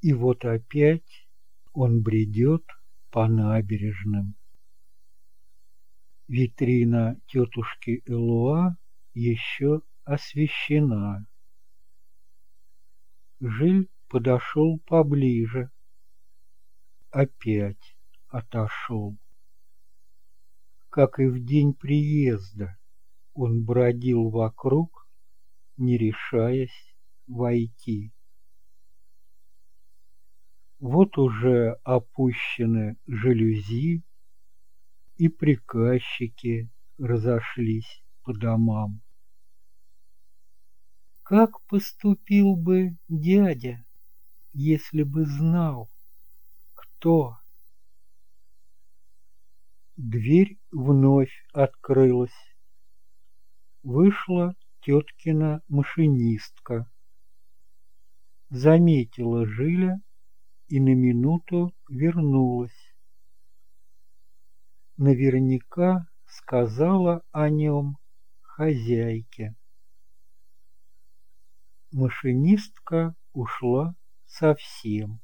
И вот опять он бредет по набережным. Витрина тетушки Элуа еще освещена. Жиль подошел поближе. Опять отошел. Как и в день приезда, он бродил вокруг, не решаясь войти. Вот уже опущены жалюзи, и приказчики разошлись по домам. Как поступил бы дядя, если бы знал, кто? Дверь вновь открылась. Вышла теткина машинистка. Заметила Жиля и на минуту вернулась наверняка сказала о нем хозяйке. Машинистка ушла совсем.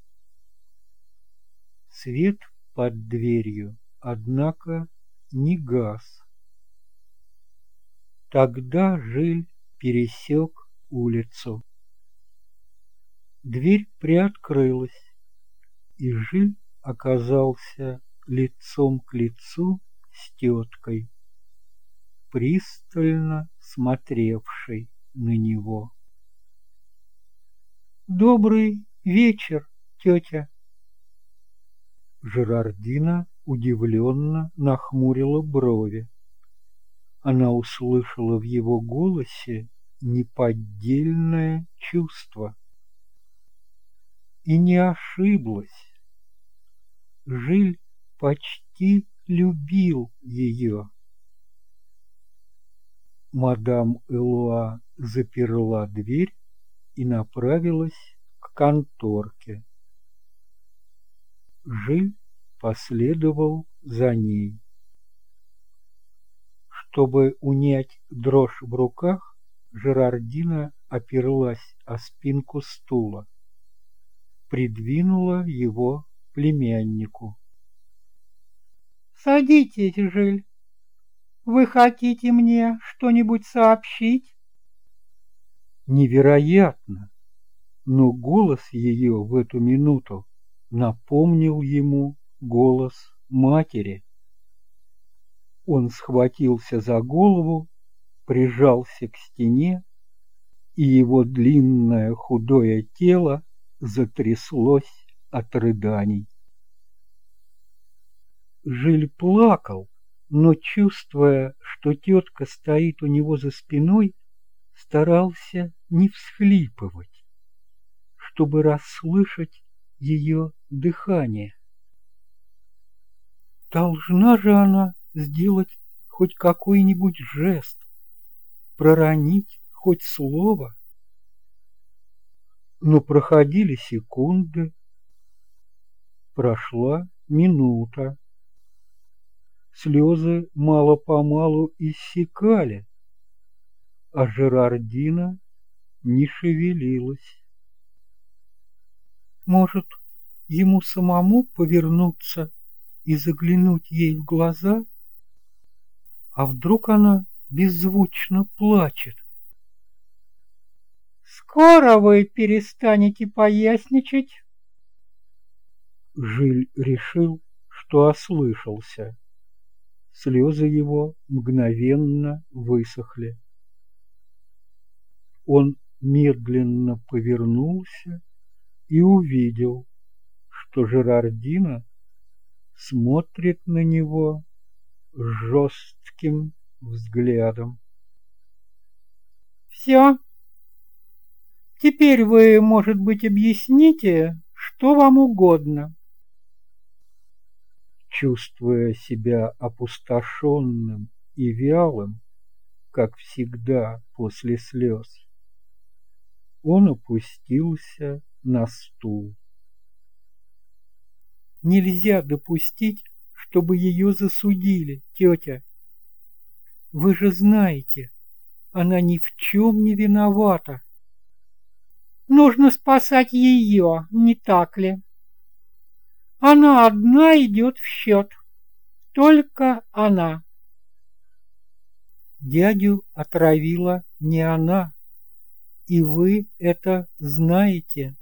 Свет под дверью, однако, не гас. Тогда Жиль пересек улицу. Дверь приоткрылась, и Жиль оказался лицом к лицу с теткой, пристально смотревшей на него. «Добрый вечер, тетя!» Жерардина удивленно нахмурила брови. Она услышала в его голосе неподдельное чувство. И не ошиблась. Жиль почти любил ее. Мадам Элуа заперла дверь и направилась к конторке. Жиль последовал за ней. Чтобы унять дрожь в руках, Жерардина оперлась о спинку стула, придвинула его племяннику. Садитесь, Жиль. Вы хотите мне что-нибудь сообщить? Невероятно, но голос ее в эту минуту напомнил ему голос матери. Он схватился за голову, прижался к стене, и его длинное худое тело затряслось от рыданий. Жиль плакал, но, чувствуя, что тетка стоит у него за спиной, старался не всхлипывать, чтобы расслышать ее дыхание. Должна же она сделать хоть какой-нибудь жест, проронить хоть слово. Но проходили секунды, прошла минута слезы мало-помалу иссякали, а Жерардина не шевелилась. Может, ему самому повернуться и заглянуть ей в глаза? А вдруг она беззвучно плачет? «Скоро вы перестанете поясничать?» Жиль решил, что ослышался. Слезы его мгновенно высохли. Он медленно повернулся и увидел, что Жерардина смотрит на него жестким взглядом. «Все. Теперь вы, может быть, объясните, что вам угодно» чувствуя себя опустошенным и вялым, как всегда после слез, он опустился на стул. Нельзя допустить, чтобы ее засудили, тетя. Вы же знаете, она ни в чем не виновата. Нужно спасать ее, не так ли? Она одна идет в счет. Только она. Дядю отравила не она, и вы это знаете.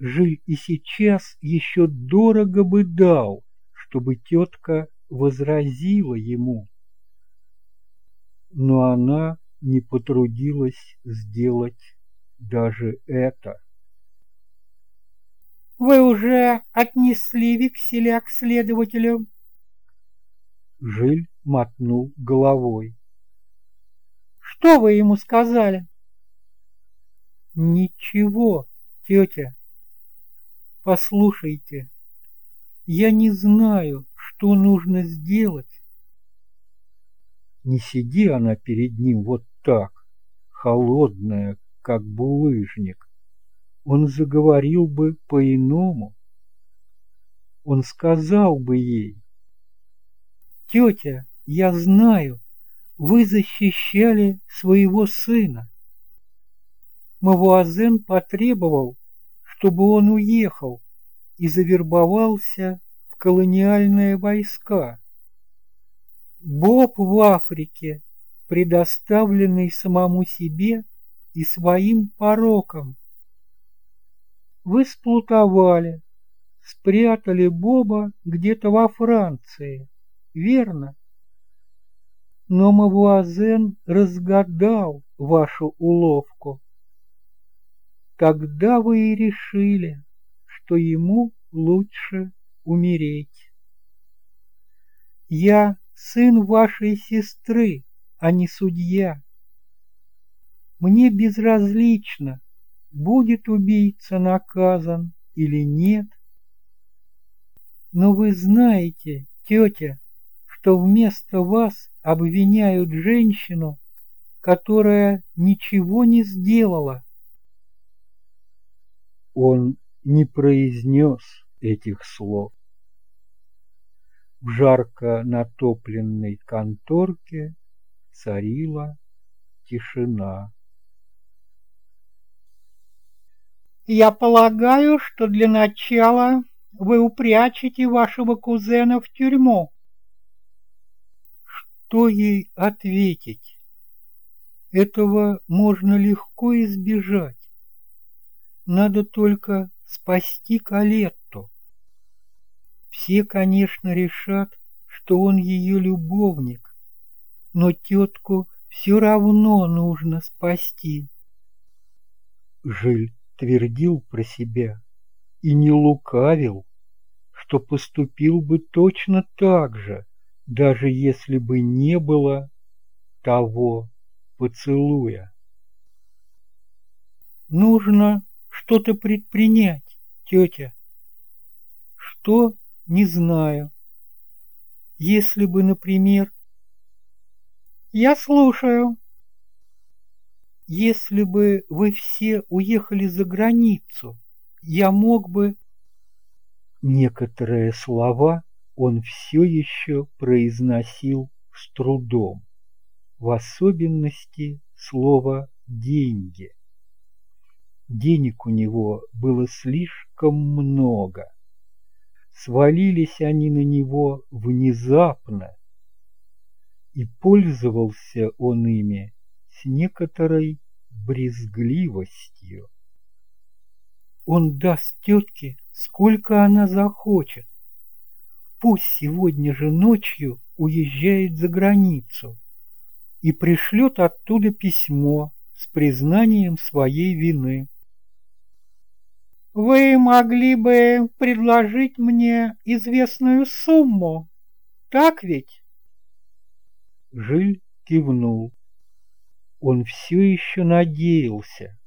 Жиль и сейчас еще дорого бы дал, чтобы тетка возразила ему. Но она не потрудилась сделать даже это. «Вы уже отнесли векселя к следователю?» Жиль мотнул головой. «Что вы ему сказали?» «Ничего, тетя. Послушайте, я не знаю, что нужно сделать. Не сиди она перед ним вот так, холодная, как булыжник. Он заговорил бы по-иному. Он сказал бы ей, «Тетя, я знаю, вы защищали своего сына. Мавуазен потребовал, чтобы он уехал и завербовался в колониальные войска. Боб в Африке, предоставленный самому себе и своим порокам. Вы сплутовали, спрятали Боба где-то во Франции, верно? Но Мавуазен разгадал вашу уловку. Тогда вы и решили, что ему лучше умереть. Я сын вашей сестры, а не судья. Мне безразлично, будет убийца наказан или нет. Но вы знаете, тетя, что вместо вас обвиняют женщину, которая ничего не сделала. Он не произнес этих слов. В жарко натопленной конторке царила тишина. «Я полагаю, что для начала вы упрячете вашего кузена в тюрьму». Что ей ответить? Этого можно легко избежать. Надо только спасти Калетту. Все, конечно, решат, что он ее любовник, но тетку все равно нужно спасти. Жиль твердил про себя и не лукавил, что поступил бы точно так же, даже если бы не было того поцелуя. Нужно что-то предпринять, тетя. Что, не знаю. Если бы, например... Я слушаю. Если бы вы все уехали за границу, я мог бы... Некоторые слова он все еще произносил с трудом, в особенности слово «деньги». Денег у него было слишком много. Свалились они на него внезапно, и пользовался он ими с некоторой брезгливостью. Он даст тетке, сколько она захочет. Пусть сегодня же ночью уезжает за границу и пришлет оттуда письмо с признанием своей вины. Вы могли бы предложить мне известную сумму, так ведь? Жиль кивнул. Он все еще надеялся,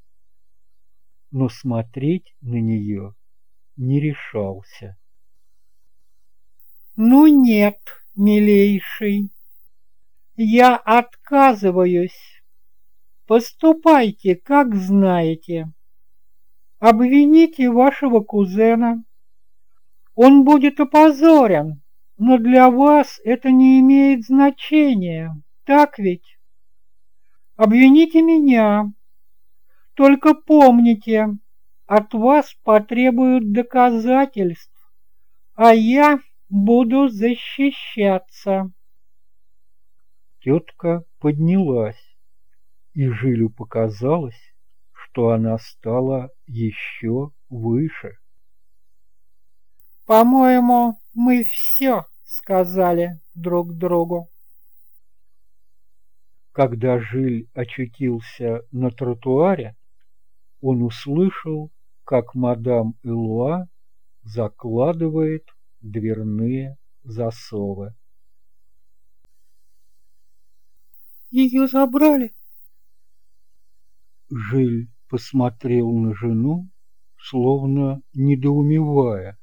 но смотреть на нее не решался. Ну нет, милейший, я отказываюсь. Поступайте, как знаете. Обвините вашего кузена. Он будет опозорен, но для вас это не имеет значения, так ведь? Обвините меня. Только помните, от вас потребуют доказательств, а я буду защищаться. Тетка поднялась, и Жилю показалось, что она стала еще выше. По-моему, мы все сказали друг другу. Когда Жиль очутился на тротуаре, он услышал, как мадам Элуа закладывает дверные засовы. Ее забрали. Жиль посмотрел на жену, словно недоумевая.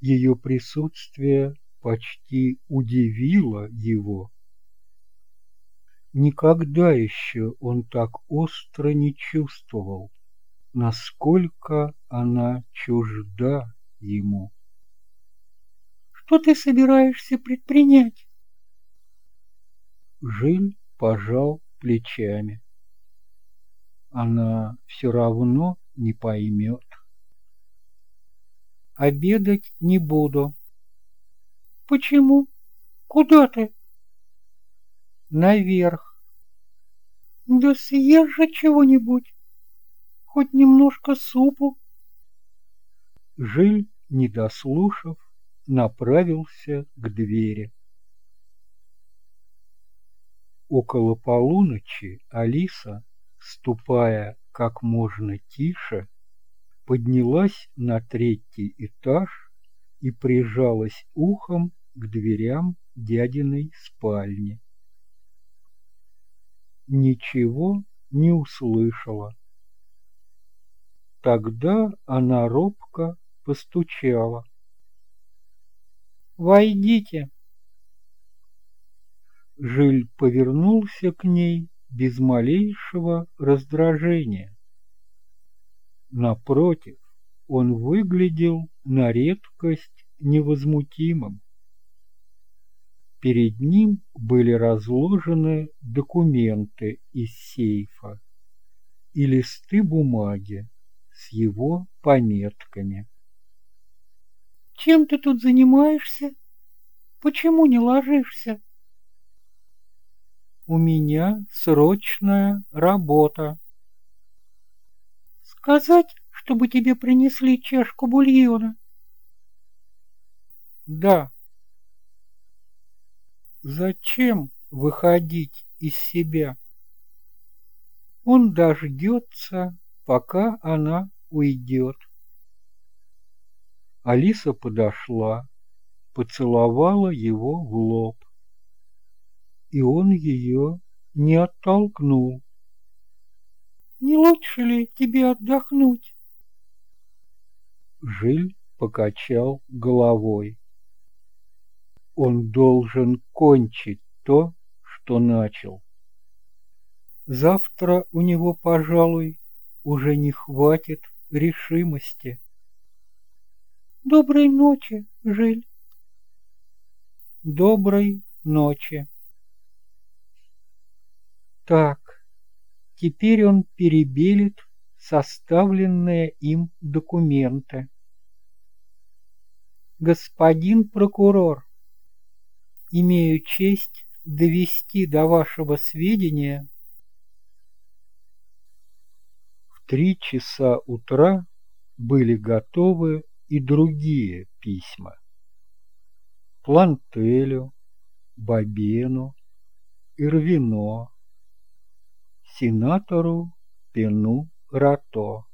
Ее присутствие почти удивило его. Никогда еще он так остро не чувствовал, насколько она чужда ему. Что ты собираешься предпринять? Жиль пожал плечами. Она все равно не поймет. Обедать не буду. Почему? Куда ты? Наверх. Да съешь же чего-нибудь. Хоть немножко супу. Жиль, не дослушав, направился к двери. Около полуночи Алиса, ступая как можно тише, поднялась на третий этаж и прижалась ухом к дверям дядиной спальни. Ничего не услышала. Тогда она робко постучала. «Войдите!» Жиль повернулся к ней без малейшего раздражения. Напротив, он выглядел на редкость невозмутимым. Перед ним были разложены документы из сейфа и листы бумаги с его пометками. «Чем ты тут занимаешься? Почему не ложишься?» У меня срочная работа. Сказать, чтобы тебе принесли чашку бульона? Да. Зачем выходить из себя? Он дождется, пока она уйдет. Алиса подошла, поцеловала его в лоб и он ее не оттолкнул. «Не лучше ли тебе отдохнуть?» Жиль покачал головой. Он должен кончить то, что начал. Завтра у него, пожалуй, уже не хватит решимости. Доброй ночи, Жиль. Доброй ночи. Так, теперь он перебелит составленные им документы. Господин прокурор, имею честь довести до вашего сведения В три часа утра были готовы и другие письма. Плантелю, Бабену, Ирвино, сенатору Пену Рато.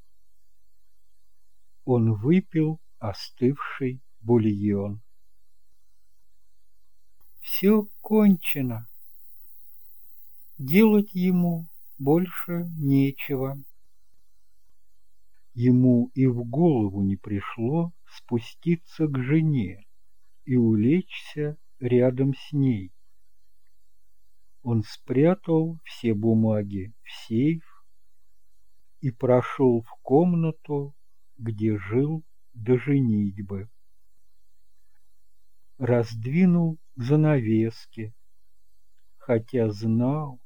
Он выпил остывший бульон. Все кончено. Делать ему больше нечего. Ему и в голову не пришло спуститься к жене и улечься рядом с ней. Он спрятал все бумаги в сейф и прошел в комнату, где жил до женитьбы. Раздвинул занавески, хотя знал,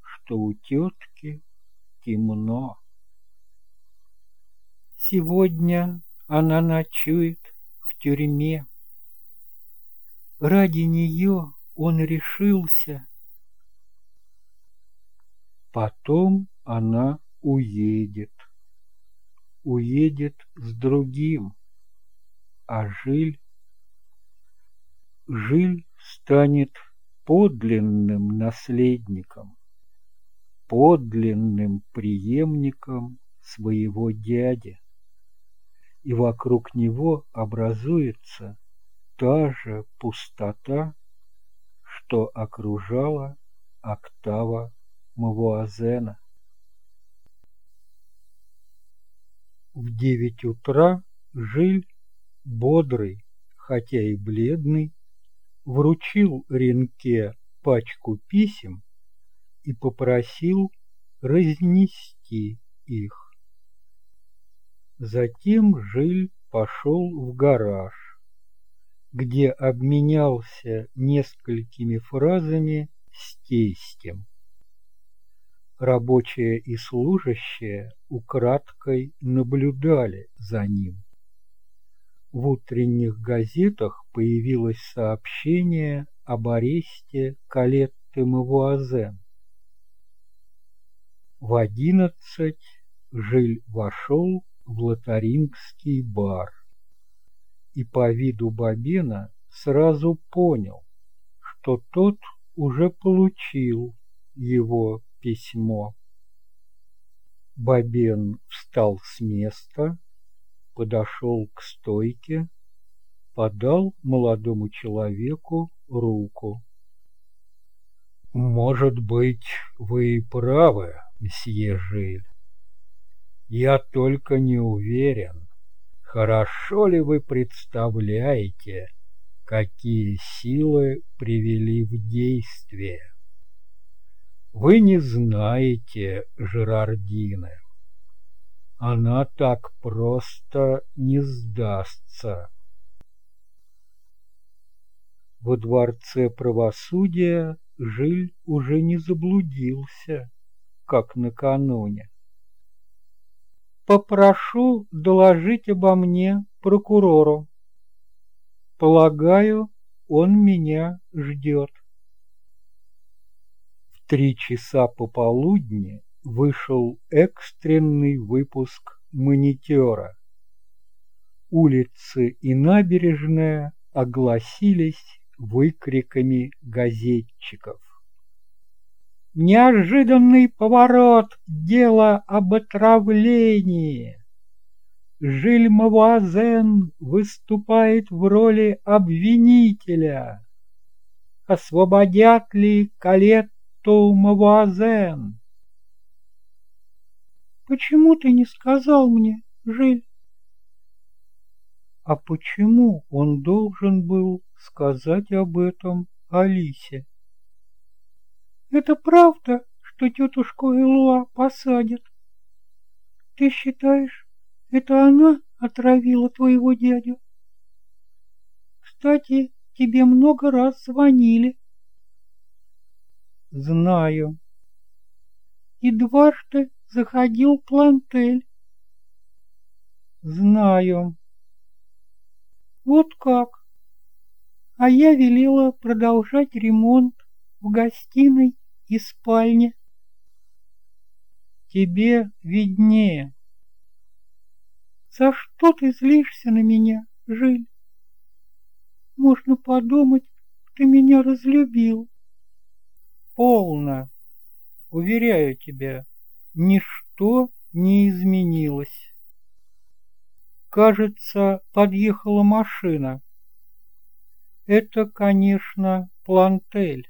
что у тетки темно. Сегодня она ночует в тюрьме. Ради нее он решился. Потом она уедет. Уедет с другим. А Жиль... Жиль станет подлинным наследником, подлинным преемником своего дяди. И вокруг него образуется та же пустота, что окружала октава Мавуазена. В девять утра Жиль, бодрый, хотя и бледный, вручил Ренке пачку писем и попросил разнести их. Затем Жиль пошел в гараж, где обменялся несколькими фразами с тестем. Рабочие и служащие украдкой наблюдали за ним. В утренних газетах появилось сообщение об аресте Калетты Мавуазен. В одиннадцать Жиль вошел в лотарингский бар и по виду Бабена сразу понял, что тот уже получил его письмо. Бабен встал с места, подошел к стойке, подал молодому человеку руку. «Может быть, вы и правы, месье Жиль. Я только не уверен, хорошо ли вы представляете, какие силы привели в действие. Вы не знаете Жерардины. Она так просто не сдастся. Во дворце правосудия Жиль уже не заблудился, как накануне. Попрошу доложить обо мне прокурору. Полагаю, он меня ждет. В три часа пополудни вышел экстренный выпуск «Монитора». Улицы и набережная огласились выкриками газетчиков. Неожиданный поворот, дело об отравлении. Жиль Мавуазен выступает в роли обвинителя. Освободят ли Калетту Мавуазен? Почему ты не сказал мне, Жиль? А почему он должен был сказать об этом Алисе? Это правда, что тетушку Элуа посадят? Ты считаешь, это она отравила твоего дядю? Кстати, тебе много раз звонили. Знаю. И дважды заходил Плантель. Знаю. Вот как. А я велела продолжать ремонт в гостиной и спальне. Тебе виднее. За что ты злишься на меня, Жиль? Можно подумать, ты меня разлюбил. Полно. Уверяю тебя, ничто не изменилось. Кажется, подъехала машина. Это, конечно, Плантель.